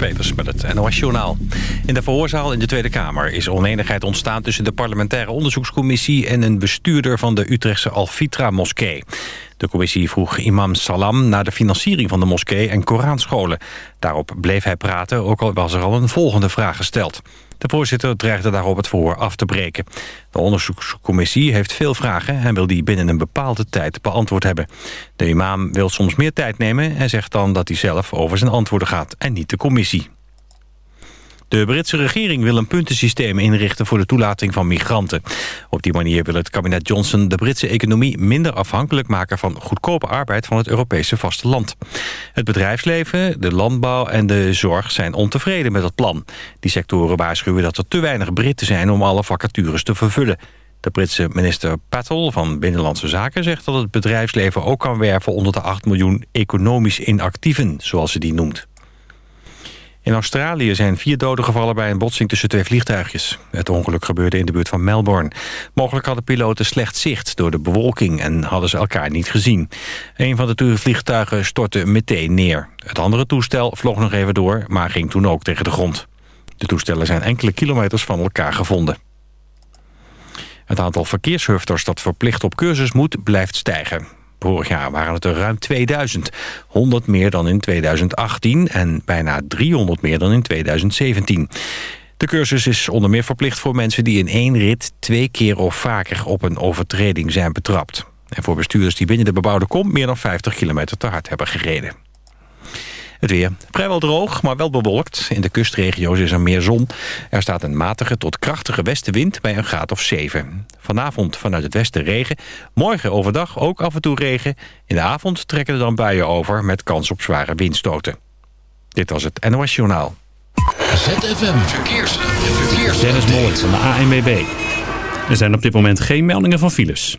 Met het NOS Journaal. In de verhoorzaal in de Tweede Kamer is oneenigheid ontstaan... tussen de parlementaire onderzoekscommissie... en een bestuurder van de Utrechtse Al-Fitra-moskee. De commissie vroeg imam Salam naar de financiering van de moskee en Koranscholen. Daarop bleef hij praten, ook al was er al een volgende vraag gesteld. De voorzitter dreigde daarop het verhoor af te breken. De onderzoekscommissie heeft veel vragen... en wil die binnen een bepaalde tijd beantwoord hebben. De imam wil soms meer tijd nemen... en zegt dan dat hij zelf over zijn antwoorden gaat en niet de commissie. De Britse regering wil een puntensysteem inrichten voor de toelating van migranten. Op die manier wil het kabinet Johnson de Britse economie minder afhankelijk maken van goedkope arbeid van het Europese vasteland. Het bedrijfsleven, de landbouw en de zorg zijn ontevreden met het plan. Die sectoren waarschuwen dat er te weinig Britten zijn om alle vacatures te vervullen. De Britse minister Patel van Binnenlandse Zaken zegt dat het bedrijfsleven ook kan werven onder de 8 miljoen economisch inactieven, zoals ze die noemt. In Australië zijn vier doden gevallen bij een botsing tussen twee vliegtuigjes. Het ongeluk gebeurde in de buurt van Melbourne. Mogelijk hadden piloten slecht zicht door de bewolking en hadden ze elkaar niet gezien. Een van de vliegtuigen stortte meteen neer. Het andere toestel vloog nog even door, maar ging toen ook tegen de grond. De toestellen zijn enkele kilometers van elkaar gevonden. Het aantal verkeershufters dat verplicht op cursus moet, blijft stijgen. Vorig jaar waren het er ruim 2000. 100 meer dan in 2018 en bijna 300 meer dan in 2017. De cursus is onder meer verplicht voor mensen die in één rit... twee keer of vaker op een overtreding zijn betrapt. En voor bestuurders die binnen de bebouwde kom... meer dan 50 kilometer te hard hebben gereden. Het weer. Vrijwel droog, maar wel bewolkt. In de kustregio's is er meer zon. Er staat een matige tot krachtige westenwind bij een graad of 7. Vanavond vanuit het westen regen. Morgen overdag ook af en toe regen. In de avond trekken er dan buien over met kans op zware windstoten. Dit was het NOS Journaal. ZFM Verkeers. Verkeers. Dennis van de ANWB. Er zijn op dit moment geen meldingen van files.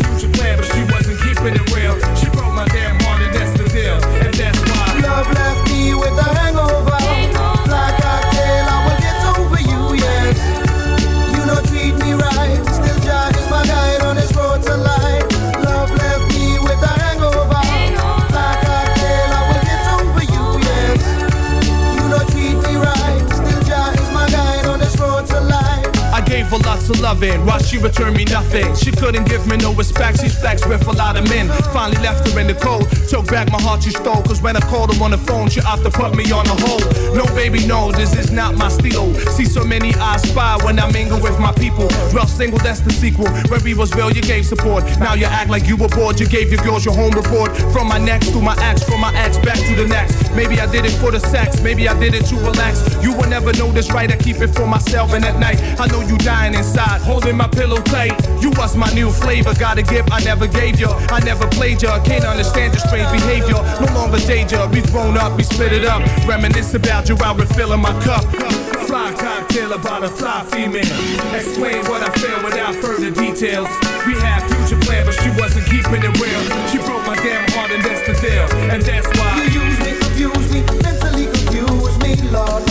loving while she returned me nothing. She couldn't give me no respect, she's flexed with a lot of men. Finally left her in the cold, took back my heart she stole. Cause when I called her on the phone, she to put me on a hold. No, baby, no, this is not my steel. See so many eyes spy when I mingle with my people. Rough single, that's the sequel. Where we was real, you gave support. Now you act like you were bored, you gave your girls your home report. From my next to my ex, from my ex back to the next. Maybe I did it for the sex, maybe I did it to relax. You will never know this right, I keep it for myself. And at night, I know you dying inside, holding my pillow tight. You was my new flavor, got a gift I never gave you. I never played you, can't understand your strange behavior. No longer danger, we grown up, we split it up. Reminisce about you while refilling my cup. Fly cocktail about a fly female. Explain what I feel without further details. We had future plans, but she wasn't keeping it real. She broke my damn heart, and that's the deal. And that's why you use me, confuse me, mentally confuse me, Lord.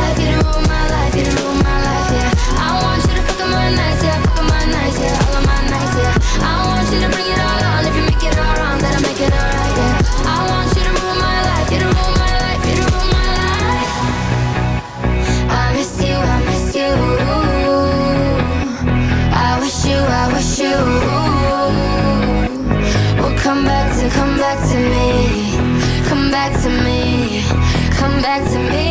back to me.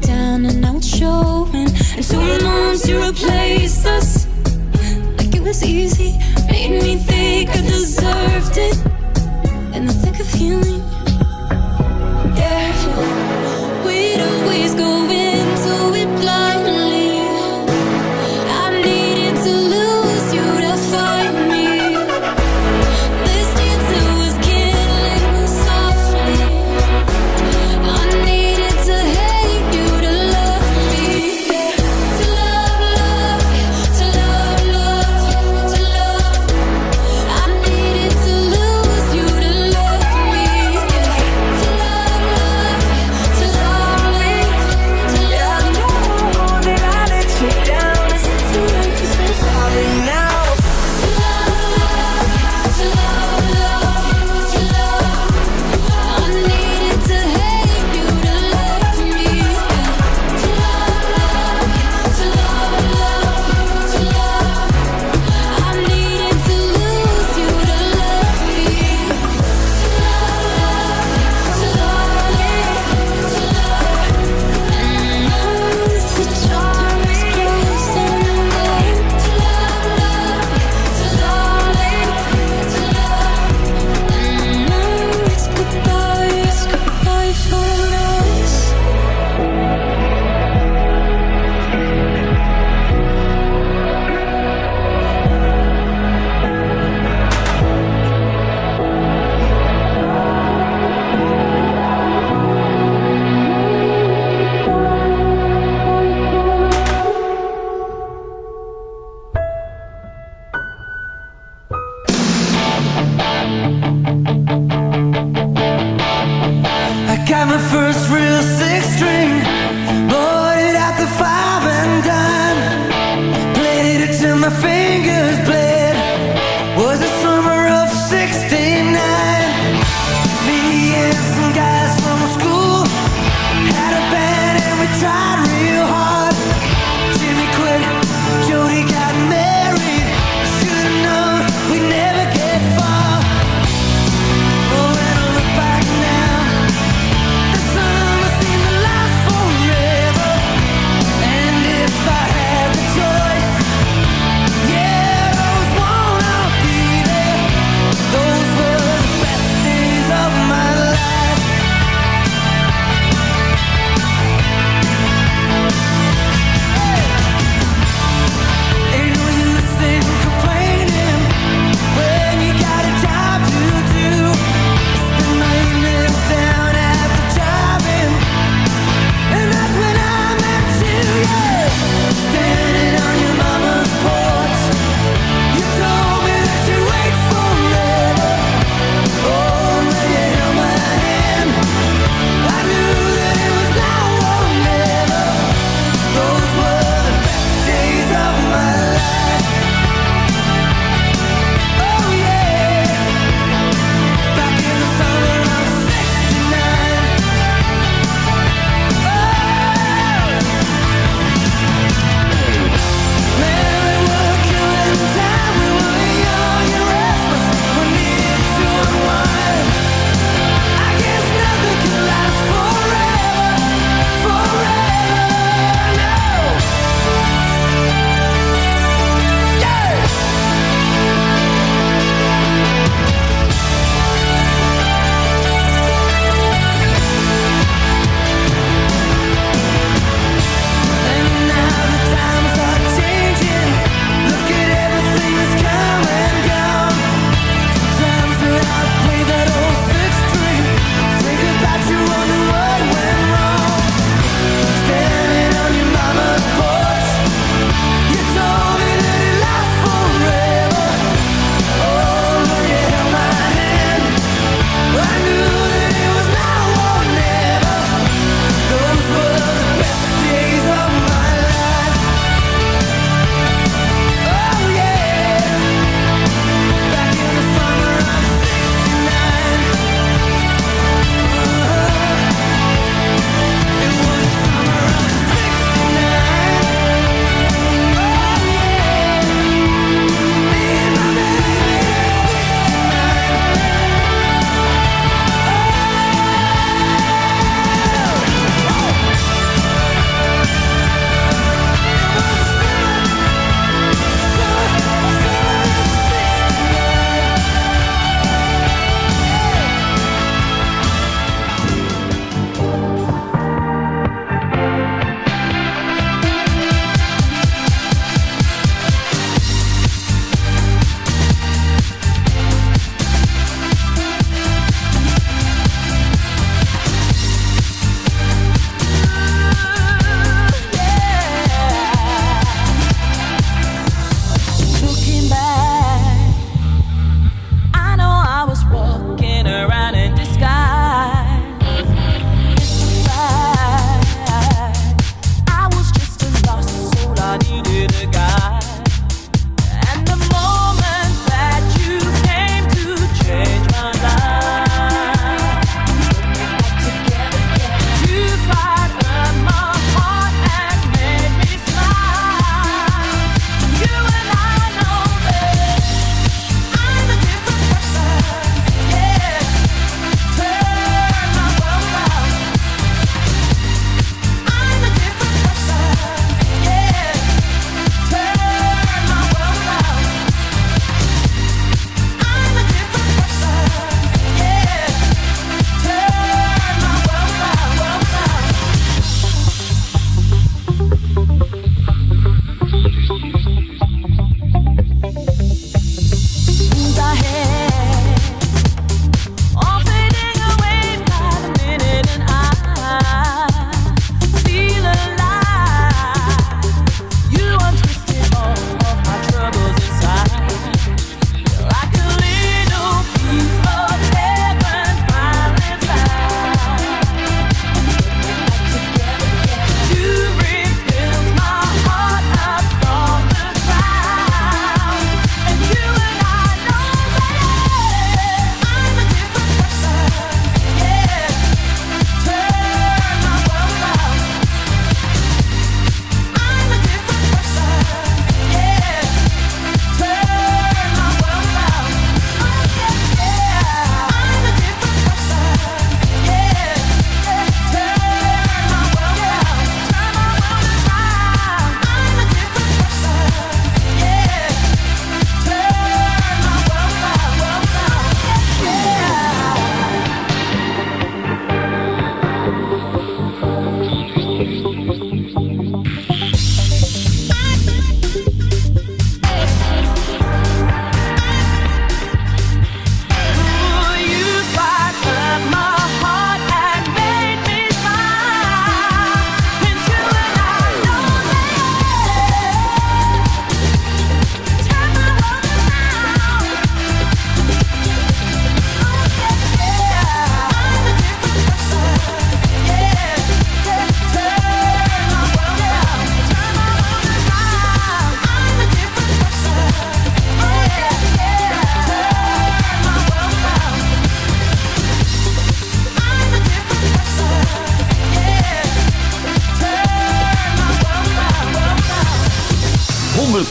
Down and it's showing. And two months you replaced us like it was easy. Made me think I deserved it. In the thick of healing, yeah.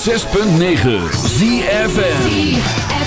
106.9 ZFM.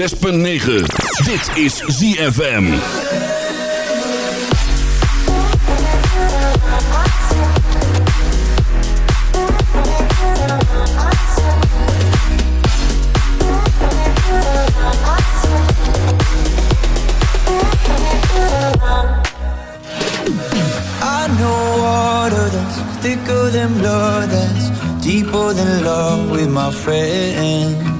106.9. Dit is ZFM. Thicker than blood that's deeper than love with my friends